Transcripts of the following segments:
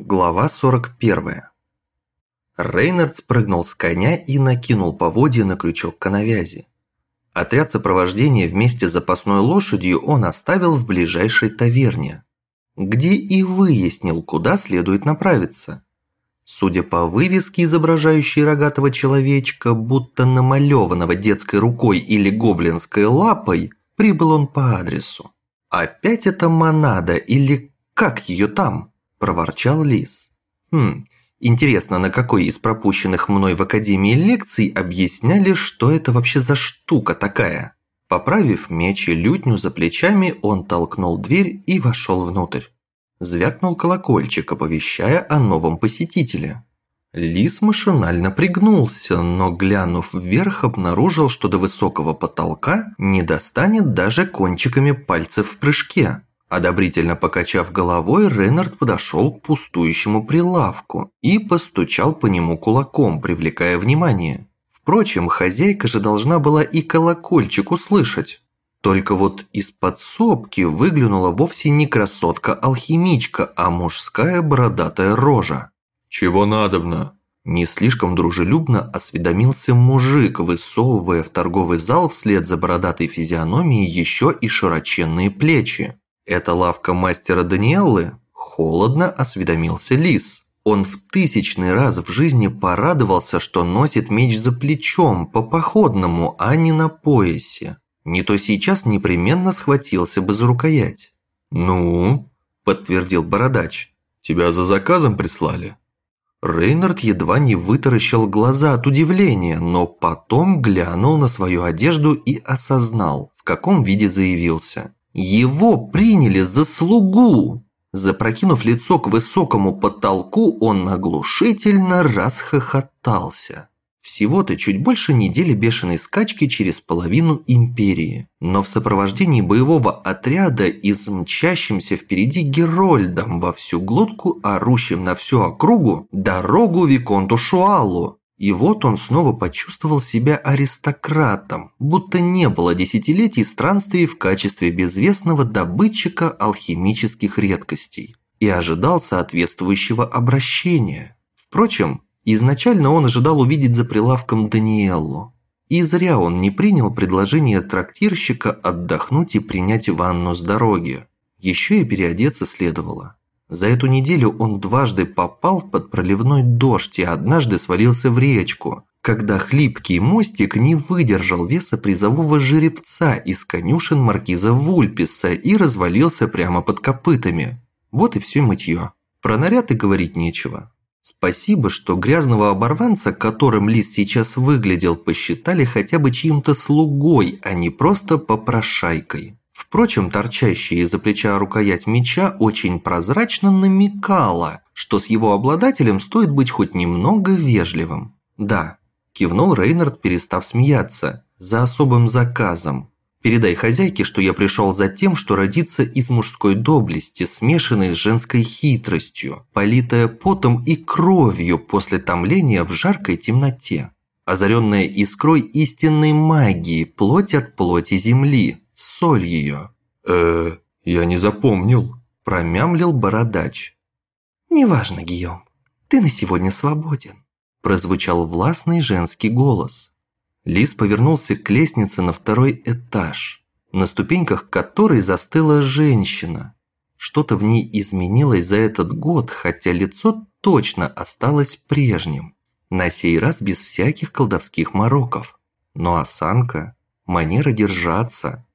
Глава 41. Рейнард спрыгнул с коня и накинул поводья на крючок коновязи. Отряд сопровождения вместе с запасной лошадью он оставил в ближайшей таверне, где и выяснил, куда следует направиться. Судя по вывеске, изображающей рогатого человечка, будто намалеванного детской рукой или гоблинской лапой, прибыл он по адресу. Опять это монада или как ее там? – проворчал Лис. «Хм, интересно, на какой из пропущенных мной в Академии лекций объясняли, что это вообще за штука такая?» Поправив меч и лютню за плечами, он толкнул дверь и вошел внутрь. Звякнул колокольчик, оповещая о новом посетителе. Лис машинально пригнулся, но, глянув вверх, обнаружил, что до высокого потолка не достанет даже кончиками пальцев в прыжке. Одобрительно покачав головой, Реннард подошел к пустующему прилавку и постучал по нему кулаком, привлекая внимание. Впрочем, хозяйка же должна была и колокольчик услышать. Только вот из подсобки выглянула вовсе не красотка-алхимичка, а мужская бородатая рожа. «Чего надобно?» Не слишком дружелюбно осведомился мужик, высовывая в торговый зал вслед за бородатой физиономией еще и широченные плечи. «Это лавка мастера Даниэллы?» Холодно осведомился Лис. Он в тысячный раз в жизни порадовался, что носит меч за плечом, по походному, а не на поясе. Не то сейчас непременно схватился бы за рукоять. «Ну?» – подтвердил бородач. «Тебя за заказом прислали?» Рейнард едва не вытаращил глаза от удивления, но потом глянул на свою одежду и осознал, в каком виде заявился. Его приняли за слугу. Запрокинув лицо к высокому потолку, он оглушительно расхохотался. Всего-то чуть больше недели бешеной скачки через половину империи. Но в сопровождении боевого отряда и с мчащимся впереди Герольдом во всю глотку, орущим на всю округу, дорогу Виконту Шуалу. И вот он снова почувствовал себя аристократом, будто не было десятилетий странствий в качестве безвестного добытчика алхимических редкостей и ожидал соответствующего обращения. Впрочем, изначально он ожидал увидеть за прилавком Даниэллу. И зря он не принял предложение трактирщика отдохнуть и принять ванну с дороги. Еще и переодеться следовало. За эту неделю он дважды попал под проливной дождь и однажды свалился в речку, когда хлипкий мостик не выдержал веса призового жеребца из конюшен маркиза Вульписа и развалился прямо под копытами. Вот и все мытье. Про наряд и говорить нечего. Спасибо, что грязного оборванца, которым Лис сейчас выглядел, посчитали хотя бы чьим-то слугой, а не просто попрошайкой. Впрочем, торчащая из-за плеча рукоять меча очень прозрачно намекала, что с его обладателем стоит быть хоть немного вежливым. «Да», – кивнул Рейнард, перестав смеяться, – «за особым заказом. Передай хозяйке, что я пришел за тем, что родится из мужской доблести, смешанной с женской хитростью, политая потом и кровью после томления в жаркой темноте, озаренная искрой истинной магии, плоть от плоти земли, соль ее». «Э, я не запомнил», – промямлил бородач. «Неважно, Гийом, ты на сегодня свободен», – прозвучал властный женский голос. Лис повернулся к лестнице на второй этаж, на ступеньках которой застыла женщина. Что-то в ней изменилось за этот год, хотя лицо точно осталось прежним. На сей раз без всяких колдовских мороков. Но осанка, манера держаться,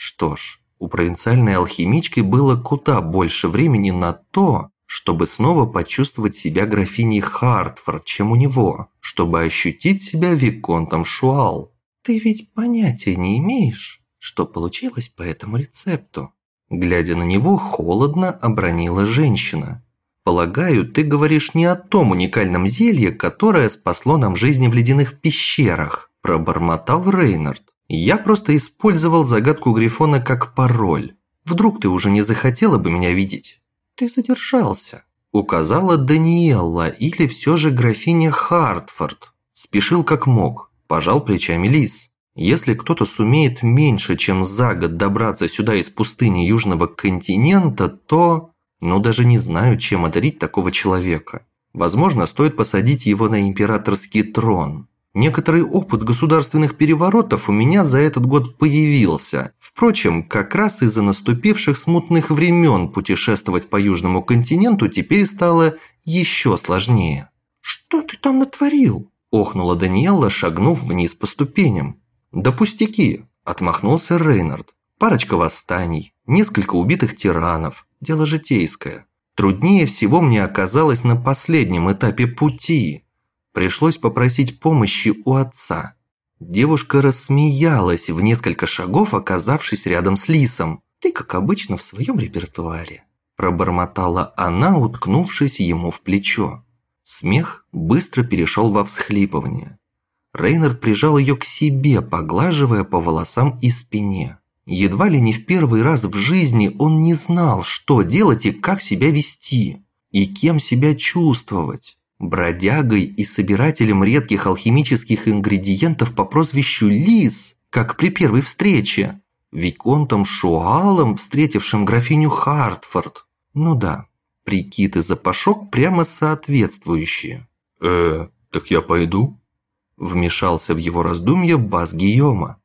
что ж, у провинциальной алхимички было куда больше времени на то, чтобы снова почувствовать себя графиней Хартфорд, чем у него, чтобы ощутить себя виконтом Шуал. «Ты ведь понятия не имеешь, что получилось по этому рецепту?» Глядя на него, холодно обронила женщина. «Полагаю, ты говоришь не о том уникальном зелье, которое спасло нам жизни в ледяных пещерах», пробормотал Рейнард. Я просто использовал загадку Грифона как пароль. Вдруг ты уже не захотела бы меня видеть? Ты задержался. Указала Даниэлла или все же графиня Хартфорд. Спешил как мог. Пожал плечами Лис. Если кто-то сумеет меньше, чем за год добраться сюда из пустыни Южного континента, то... Но даже не знаю, чем одарить такого человека. Возможно, стоит посадить его на императорский трон. Некоторый опыт государственных переворотов у меня за этот год появился. Впрочем, как раз из-за наступивших смутных времен путешествовать по Южному континенту теперь стало еще сложнее. «Что ты там натворил?» – охнула Даниэлла, шагнув вниз по ступеням. «Да пустяки!» – отмахнулся Рейнард. «Парочка восстаний, несколько убитых тиранов. Дело житейское. Труднее всего мне оказалось на последнем этапе пути. Пришлось попросить помощи у отца. Девушка рассмеялась в несколько шагов, оказавшись рядом с Лисом. «Ты, как обычно, в своем репертуаре», – пробормотала она, уткнувшись ему в плечо. Смех быстро перешел во всхлипывание. Рейнард прижал ее к себе, поглаживая по волосам и спине. Едва ли не в первый раз в жизни он не знал, что делать и как себя вести, и кем себя чувствовать. Бродягой и собирателем редких алхимических ингредиентов по прозвищу Лис, как при первой встрече. Виконтом Шуалом, встретившим графиню Хартфорд. Ну да, прикид и запашок прямо соответствующие. «Э, так я пойду?» Вмешался в его раздумье Бас Гийома.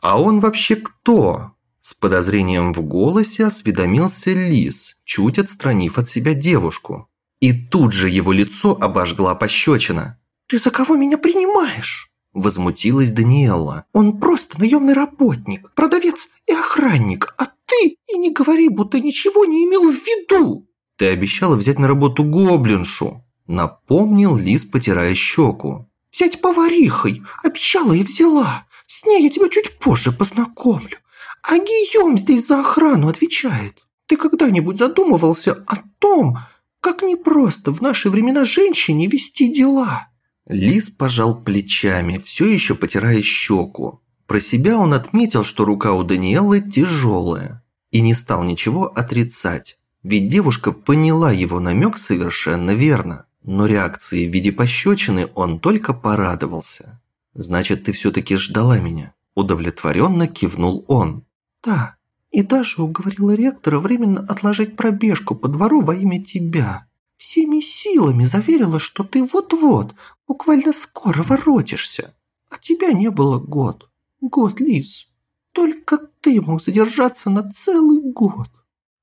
«А он вообще кто?» С подозрением в голосе осведомился Лис, чуть отстранив от себя девушку. И тут же его лицо обожгла пощечина. «Ты за кого меня принимаешь?» Возмутилась Даниэлла. «Он просто наемный работник, продавец и охранник, а ты и не говори, будто ничего не имел в виду!» «Ты обещала взять на работу гоблиншу», напомнил Лис, потирая щеку. «Взять поварихой, обещала и взяла. С ней я тебя чуть позже познакомлю. А Гийом здесь за охрану отвечает. Ты когда-нибудь задумывался о том, как непросто в наши времена женщине вести дела?» Лис пожал плечами, все еще потирая щеку. Про себя он отметил, что рука у Даниэлы тяжелая. И не стал ничего отрицать. Ведь девушка поняла его намек совершенно верно. Но реакции в виде пощечины он только порадовался. «Значит, ты все-таки ждала меня?» Удовлетворенно кивнул он. «Да, и даже уговорила ректора временно отложить пробежку по двору во имя тебя. Всеми силами заверила, что ты вот-вот, буквально скоро воротишься. А тебя не было год. Год, Лиз. Только ты мог задержаться на целый год».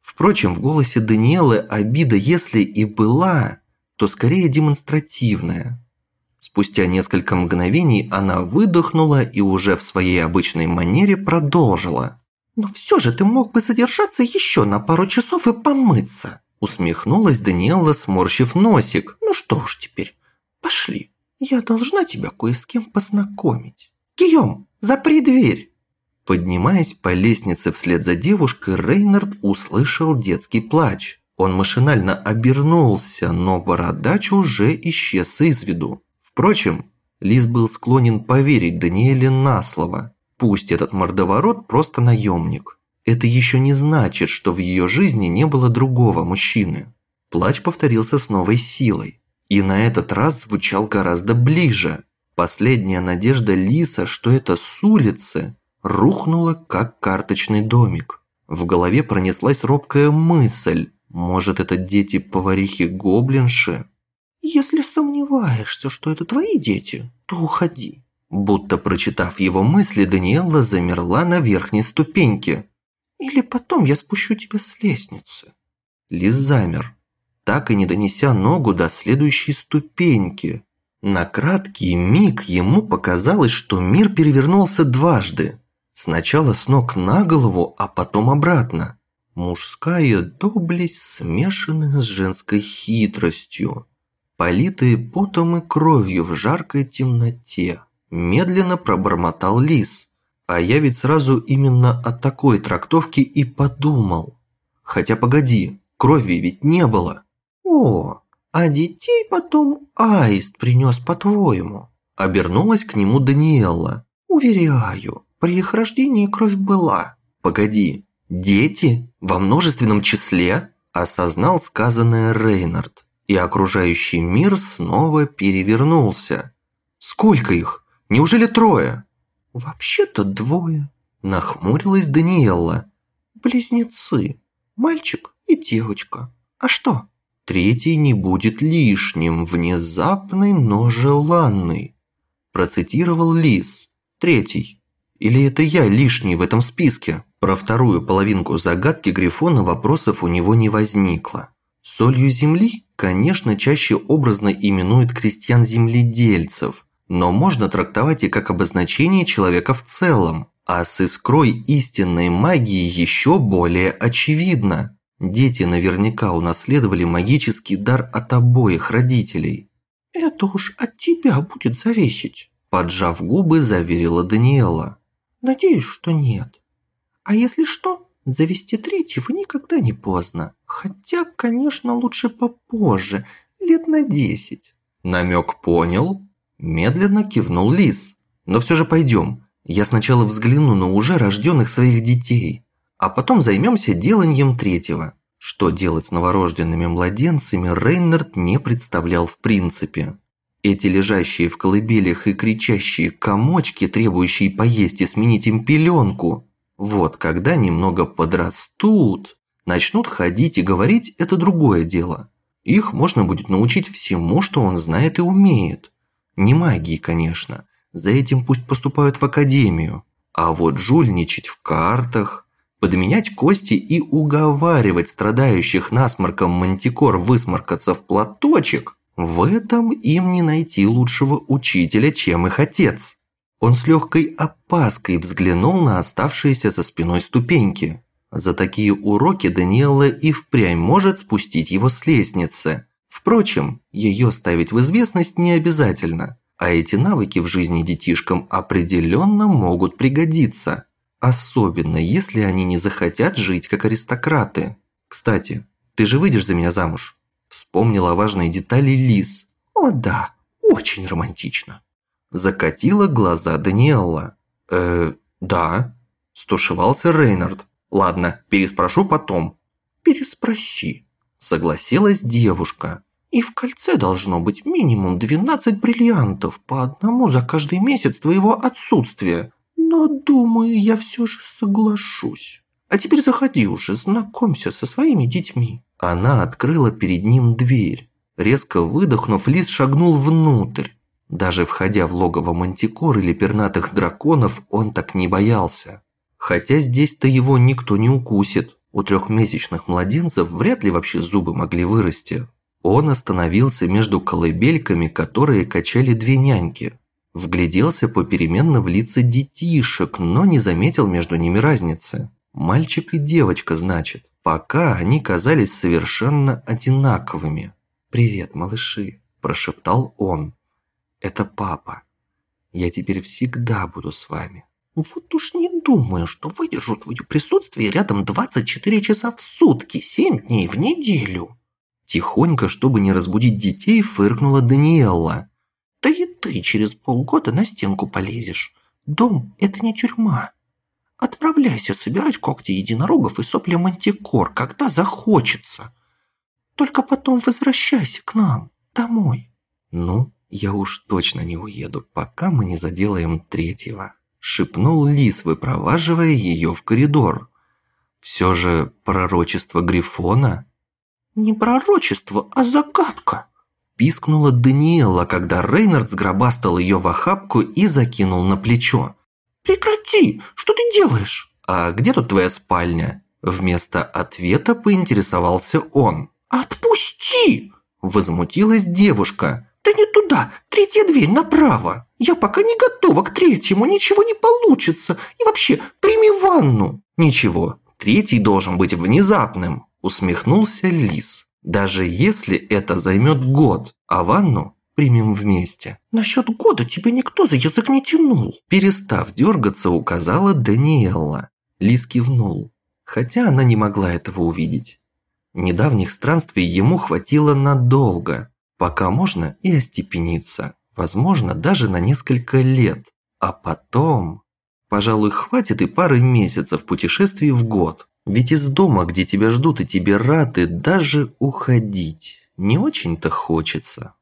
Впрочем, в голосе Даниэлы обида, если и была, то скорее демонстративная. Спустя несколько мгновений она выдохнула и уже в своей обычной манере продолжила. «Но все же ты мог бы задержаться еще на пару часов и помыться!» Усмехнулась Даниэла, сморщив носик. «Ну что уж теперь, пошли. Я должна тебя кое с кем познакомить. Гийом, запри дверь!» Поднимаясь по лестнице вслед за девушкой, Рейнард услышал детский плач. Он машинально обернулся, но бородач уже исчез из виду. Впрочем, Лис был склонен поверить Даниэле на слово. Пусть этот мордоворот просто наемник. Это еще не значит, что в ее жизни не было другого мужчины. Плач повторился с новой силой. И на этот раз звучал гораздо ближе. Последняя надежда Лиса, что это с улицы, рухнула как карточный домик. В голове пронеслась робкая мысль. Может, это дети поварихи-гоблинши? «Если сомневаешься, что это твои дети, то уходи». Будто прочитав его мысли, Даниэлла замерла на верхней ступеньке. «Или потом я спущу тебя с лестницы». Лис замер, так и не донеся ногу до следующей ступеньки. На краткий миг ему показалось, что мир перевернулся дважды. Сначала с ног на голову, а потом обратно. Мужская доблесть, смешанная с женской хитростью политые потом и кровью в жаркой темноте. Медленно пробормотал лис. А я ведь сразу именно о такой трактовке и подумал. Хотя погоди, крови ведь не было. О, а детей потом аист принес по-твоему. Обернулась к нему Даниэлла. Уверяю, при их рождении кровь была. Погоди, дети? Во множественном числе? Осознал сказанное Рейнард и окружающий мир снова перевернулся. «Сколько их? Неужели трое?» «Вообще-то двое», – нахмурилась Даниэлла. «Близнецы, мальчик и девочка. А что? Третий не будет лишним, внезапный, но желанный. Процитировал Лис. Третий. Или это я лишний в этом списке? Про вторую половинку загадки Грифона вопросов у него не возникло. Солью земли, конечно, чаще образно именуют крестьян-земледельцев, но можно трактовать и как обозначение человека в целом, а с искрой истинной магии еще более очевидно. Дети наверняка унаследовали магический дар от обоих родителей. «Это уж от тебя будет зависеть», – поджав губы, заверила Даниэла. «Надеюсь, что нет. А если что, завести третьего никогда не поздно. Хотя, конечно, лучше попозже, лет на десять». Намек понял. Медленно кивнул Лис. «Но все же пойдем. Я сначала взгляну на уже рожденных своих детей, а потом займемся деланием третьего». Что делать с новорожденными младенцами, Рейнард не представлял в принципе. Эти лежащие в колыбелях и кричащие комочки, требующие поесть и сменить им пеленку. Вот когда немного подрастут, начнут ходить и говорить – это другое дело. Их можно будет научить всему, что он знает и умеет. Не магии, конечно. За этим пусть поступают в академию. А вот жульничать в картах, подменять кости и уговаривать страдающих насморком мантикор высморкаться в платочек, в этом им не найти лучшего учителя, чем их отец. Он с легкой опаской взглянул на оставшиеся за спиной ступеньки. За такие уроки Даниэла и впрямь может спустить его с лестницы. Впрочем, ее ставить в известность не обязательно. А эти навыки в жизни детишкам определенно могут пригодиться. Особенно, если они не захотят жить как аристократы. Кстати, ты же выйдешь за меня замуж? Вспомнила важные детали Лиз. О да, очень романтично. Закатила глаза Даниэлла. Э, да. Стушевался Рейнард. Ладно, переспрошу потом. Переспроси. Согласилась девушка. И в кольце должно быть минимум 12 бриллиантов, по одному за каждый месяц твоего отсутствия. Но, думаю, я все же соглашусь. А теперь заходи уже, знакомься со своими детьми». Она открыла перед ним дверь. Резко выдохнув, Лис шагнул внутрь. Даже входя в логово мантикор или пернатых драконов, он так не боялся. Хотя здесь-то его никто не укусит. У трехмесячных младенцев вряд ли вообще зубы могли вырасти. Он остановился между колыбельками, которые качали две няньки. Вгляделся попеременно в лица детишек, но не заметил между ними разницы. Мальчик и девочка, значит. Пока они казались совершенно одинаковыми. «Привет, малыши», – прошептал он. «Это папа. Я теперь всегда буду с вами». «Вот уж не думаю, что выдержу твое присутствие рядом 24 часа в сутки, 7 дней в неделю». Тихонько, чтобы не разбудить детей, фыркнула Даниэлла. «Да и ты через полгода на стенку полезешь. Дом – это не тюрьма. Отправляйся собирать когти единорогов и сопли мантикор, когда захочется. Только потом возвращайся к нам, домой». «Ну, я уж точно не уеду, пока мы не заделаем третьего», – шепнул Лис, выпроваживая ее в коридор. «Все же пророчество Грифона «Не пророчество, а загадка!» Пискнула Даниэла, когда Рейнард сгробастал ее в охапку и закинул на плечо. «Прекрати! Что ты делаешь?» «А где тут твоя спальня?» Вместо ответа поинтересовался он. «Отпусти!» Возмутилась девушка. «Да не туда! Третья дверь направо! Я пока не готова к третьему, ничего не получится! И вообще, прими ванну!» «Ничего, третий должен быть внезапным!» Усмехнулся Лис. Даже если это займет год, а ванну примем вместе. Насчет года тебя никто за язык не тянул. Перестав дергаться, указала Даниэлла. Лис кивнул, хотя она не могла этого увидеть. Недавних странствий ему хватило надолго, пока можно и остепениться, возможно, даже на несколько лет. А потом... Пожалуй, хватит и пары месяцев путешествий в год. Ведь из дома, где тебя ждут и тебе рады, даже уходить не очень-то хочется.